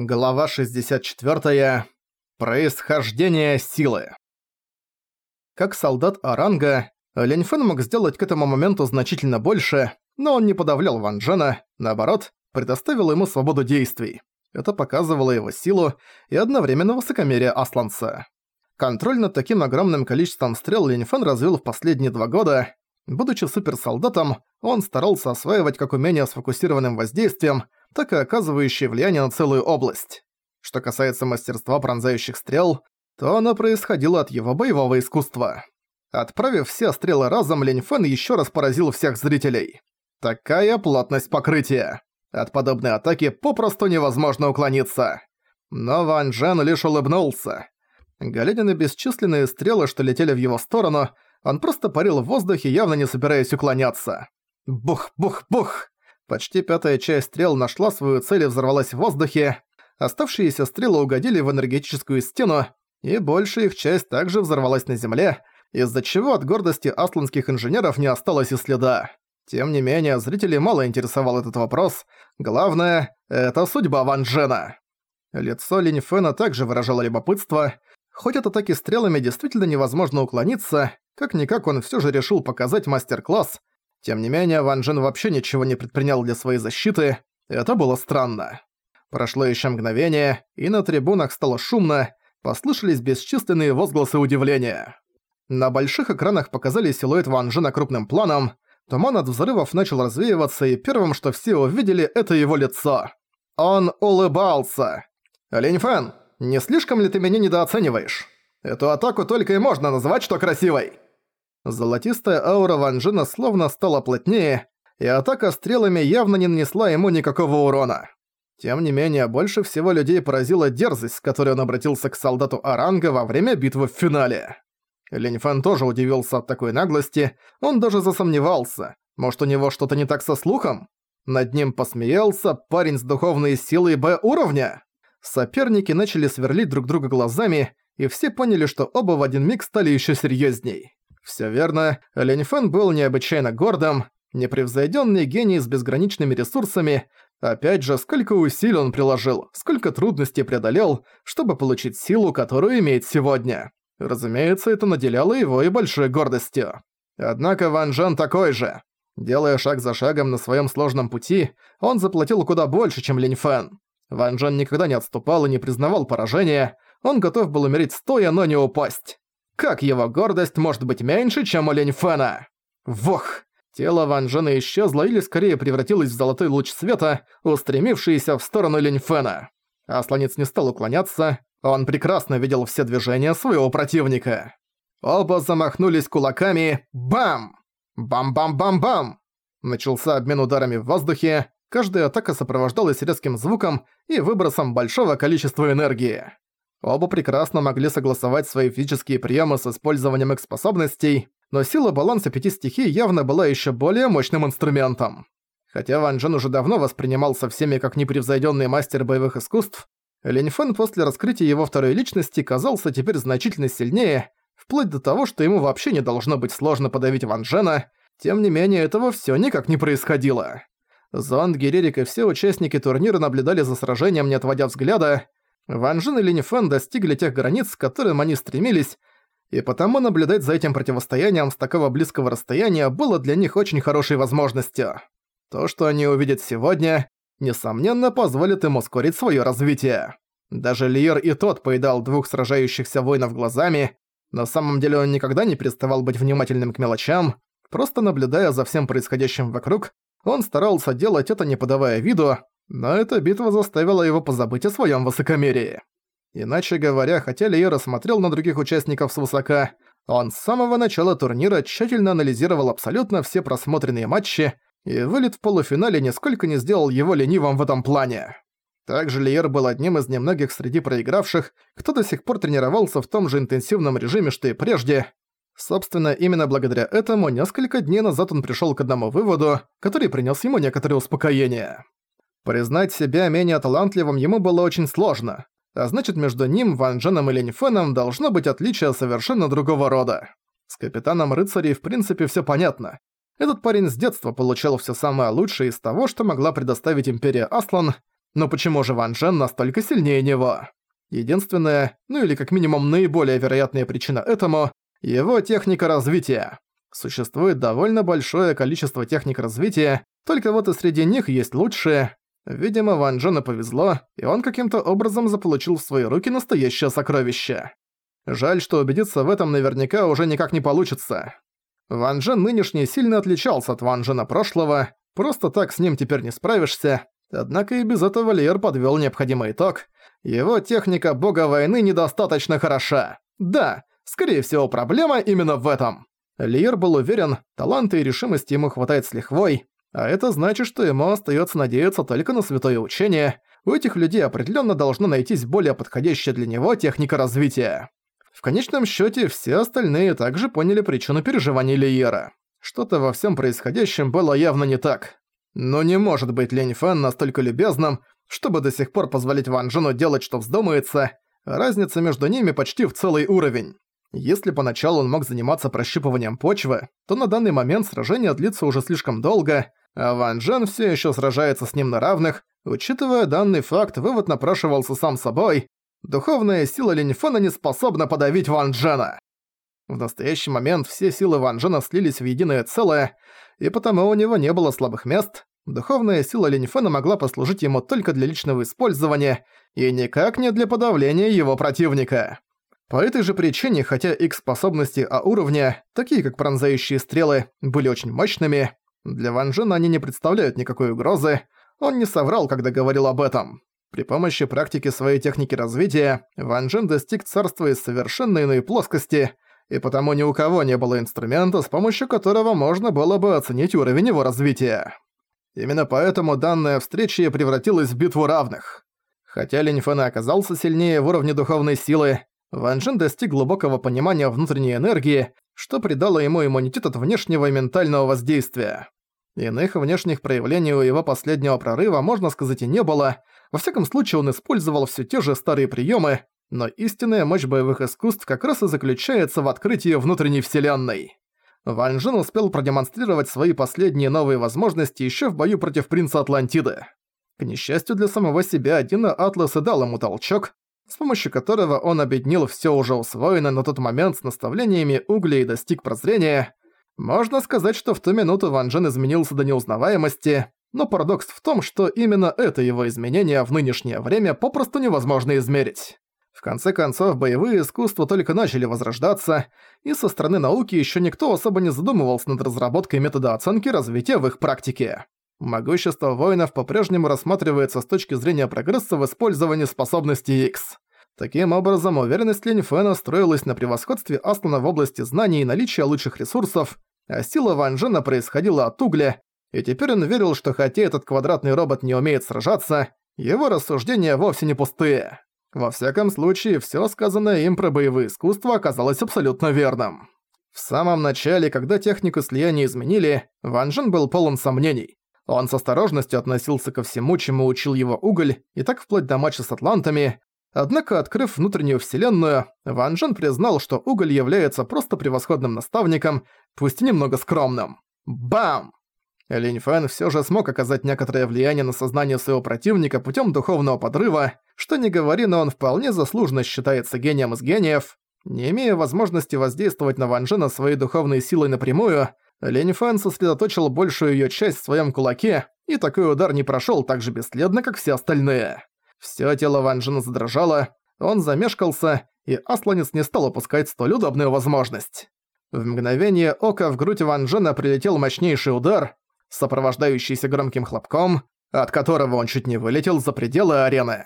Глава 64. Происхождение силы. Как солдат Аранга, Линь Фэн мог сделать к этому моменту значительно больше, но он не подавлял Ван Джена, наоборот, предоставил ему свободу действий. Это показывало его силу и одновременно высокомерие Асланца. Контроль над таким огромным количеством стрел Линь Фэн развил в последние два года. Будучи суперсолдатом, он старался осваивать как умение сфокусированным воздействием, так и оказывающее влияние на целую область. Что касается мастерства пронзающих стрел, то оно происходило от его боевого искусства. Отправив все стрелы разом, Линь Фэн ещё раз поразил всех зрителей. Такая плотность покрытия. От подобной атаки попросту невозможно уклониться. Но Ван Джен лишь улыбнулся. Глядя на бесчисленные стрелы, что летели в его сторону, он просто парил в воздухе, явно не собираясь уклоняться. Бух-бух-бух! Почти пятая часть стрел нашла свою цель и взорвалась в воздухе. Оставшиеся стрелы угодили в энергетическую стену, и большая их часть также взорвалась на земле, из-за чего от гордости асланских инженеров не осталось и следа. Тем не менее, зрителей мало интересовал этот вопрос. Главное — это судьба Ван Джена. Лицо Линь Фэна также выражало любопытство. Хоть от атаки стрелами действительно невозможно уклониться, как-никак он всё же решил показать мастер-класс, тем не менее, Ван Джен вообще ничего не предпринял для своей защиты, это было странно. Прошло еще мгновение, и на трибунах стало шумно, послышались бесчисленные возгласы удивления. На больших экранах показали силуэт Ван Джена крупным планом, туман от взрывов начал развеиваться, и первым, что все увидели, это его лицо. Он улыбался. «Линь Фэн, не слишком ли ты меня недооцениваешь? Эту атаку только и можно назвать, что красивой!» Золотистая аура Ван Джена словно стала плотнее, и атака стрелами явно не нанесла ему никакого урона. Тем не менее, больше всего людей поразила дерзость, с которой он обратился к солдату Аранга во время битвы в финале. Линь Фэн тоже удивился от такой наглости, он даже засомневался. Может, у него что-то не так со слухом? Над ним посмеялся парень с духовной силой Б-уровня? Соперники начали сверлить друг друга глазами, и все поняли, что оба в один миг стали еще серьезней. Всё верно, Линь Фэн был необычайно гордым, непревзойдённый гений с безграничными ресурсами. Опять же, сколько усилий он приложил, сколько трудностей преодолел, чтобы получить силу, которую имеет сегодня. Разумеется, это наделяло его и большой гордостью. Однако Ван Джен такой же. Делая шаг за шагом на своем сложном пути, он заплатил куда больше, чем Линь Фэн. Ван Джен никогда не отступал и не признавал поражения, он готов был умереть стоя, но не упасть. Как его гордость может быть меньше, чем у Лень Фэна? Вох! Тело Ван Джена исчезло или скорее превратилось в золотой луч света, устремившийся в сторону Лень Фэна. Асланец не стал уклоняться, он прекрасно видел все движения своего противника. Оба замахнулись кулаками. Бам! Бам-бам-бам-бам! Начался обмен ударами в воздухе, каждая атака сопровождалась резким звуком и выбросом большого количества энергии. Оба прекрасно могли согласовать свои физические приемы с использованием их способностей, но сила баланса пяти стихий явно была еще более мощным инструментом. Хотя Ван Джен уже давно воспринимался всеми как непревзойденный мастер боевых искусств, Линь Фэн после раскрытия его второй личности казался теперь значительно сильнее, вплоть до того, что ему вообще не должно быть сложно подавить Ван Джена, тем не менее этого все никак не происходило. Зонд, Герерик и все участники турнира наблюдали за сражением, не отводя взгляда, Ван Жин и Линь Фэн достигли тех границ, к которым они стремились, и потому наблюдать за этим противостоянием с такого близкого расстояния было для них очень хорошей возможностью. То, что они увидят сегодня, несомненно позволит им ускорить своё развитие. Даже Лиер и тот поедал двух сражающихся воинов глазами, на самом деле он никогда не переставал быть внимательным к мелочам, просто наблюдая за всем происходящим вокруг, он старался делать это не подавая виду, но эта битва заставила его позабыть о своем высокомерии. Иначе говоря, хотя Лиера смотрел на других участников свысока, он с самого начала турнира тщательно анализировал абсолютно все просмотренные матчи, и вылет в полуфинале нисколько не сделал его ленивым в этом плане. Также Лиер был одним из немногих среди проигравших, кто до сих пор тренировался в том же интенсивном режиме, что и прежде. Собственно, именно благодаря этому несколько дней назад он пришёл к одному выводу, который принес ему некоторое успокоение. Признать себя менее талантливым ему было очень сложно, а значит между ним, Ван Дженом и Линь Фэном должно быть отличие совершенно другого рода. С капитаном рыцарей в принципе все понятно. Этот парень с детства получал все самое лучшее из того, что могла предоставить Империя Аслан, Но почему же Ван Джен настолько сильнее него? Единственная, ну или как минимум наиболее вероятная причина этому – его техника развития. Существует довольно большое количество техник развития, только вот и среди них есть лучшие. Видимо, Ван Джену повезло, и он каким-то образом заполучил в свои руки настоящее сокровище. Жаль, что убедиться в этом наверняка уже никак не получится. Ван Джен нынешний сильно отличался от Ван Джена прошлого, просто так с ним теперь не справишься, однако и без этого Лиер подвёл необходимый итог. Его техника бога войны недостаточно хороша. Да, скорее всего проблема именно в этом. Лиер был уверен, таланта и решимости ему хватает с лихвой, а это значит, что ему остается надеяться только на святое учение. У этих людей определенно должна найтись более подходящая для него техника развития. В конечном счете все остальные также поняли причину переживаний Лиера. Что-то во всем происходящем было явно не так. Но не может быть Лень Фэн настолько любезным, чтобы до сих пор позволить Ван Джену делать, что вздумается. Разница между ними почти в целый уровень. Если поначалу он мог заниматься прощупыванием почвы, то на данный момент сражение длится уже слишком долго, а Ван Джен все еще сражается с ним на равных. Учитывая данный факт, вывод напрашивался сам собой. Духовная сила Линьфена не способна подавить Ван Джена. В настоящий момент все силы Ван Джена слились в единое целое, и потому у него не было слабых мест. Духовная сила Линьфена могла послужить ему только для личного использования и никак не для подавления его противника. По этой же причине, хотя их способности А уровня, такие как пронзающие стрелы, были очень мощными, для Ван Джена они не представляют никакой угрозы, он не соврал, когда говорил об этом. При помощи практики своей техники развития Ван Джен достиг царства из совершенно иной плоскости, и потому ни у кого не было инструмента, с помощью которого можно было бы оценить уровень его развития. Именно поэтому данная встреча превратилась в битву равных. Хотя Линь Фэн оказался сильнее в уровне духовной силы, Ван Джен достиг глубокого понимания внутренней энергии, что придало ему иммунитет от внешнего и ментального воздействия. Иных внешних проявлений у его последнего прорыва, можно сказать, и не было. Во всяком случае, он использовал все те же старые приемы, но истинная мощь боевых искусств как раз и заключается в открытии внутренней вселенной. Ван Джен успел продемонстрировать свои последние новые возможности еще в бою против принца Атлантиды. К несчастью для самого себя, один Атлас и дал ему толчок, с помощью которого он объединил все уже усвоенное на тот момент с наставлениями угля и достиг прозрения. Можно сказать, что в ту минуту Ван Джен изменился до неузнаваемости, но парадокс в том, что именно это его изменение в нынешнее время попросту невозможно измерить. В конце концов, боевые искусства только начали возрождаться, и со стороны науки еще никто особо не задумывался над разработкой метода оценки развития в их практике. Могущество воинов по-прежнему рассматривается с точки зрения прогресса в использовании способностей X. Таким образом, уверенность Линь Фэна строилась на превосходстве Аслана в области знаний и наличия лучших ресурсов, а сила Ван Джена происходила от угля, и теперь он верил, что хотя этот квадратный робот не умеет сражаться, его рассуждения вовсе не пустые. Во всяком случае, всё сказанное им про боевые искусства оказалось абсолютно верным. В самом начале, когда технику слияния изменили, Ван Джен был полон сомнений. Он с осторожностью относился ко всему, чему учил его уголь, и так вплоть до матча с атлантами, Однако, открыв внутреннюю вселенную, Ван Джен признал, что Уголь является просто превосходным наставником, пусть и немного скромным. Бам! Линь Фэн всё же смог оказать некоторое влияние на сознание своего противника путём духовного подрыва, что не говори, но он вполне заслуженно считается гением из гениев. Не имея возможности воздействовать на Ван Джена своей духовной силой напрямую, Линь Фэн сосредоточил большую её часть в своём кулаке, и такой удар не прошёл так же бесследно, как все остальные. Всё тело Ван Джена задрожало, он замешкался, и Асланец не стал упускать столь удобную возможность. В мгновение ока в грудь Ван Джена прилетел мощнейший удар, сопровождающийся громким хлопком, от которого он чуть не вылетел за пределы арены.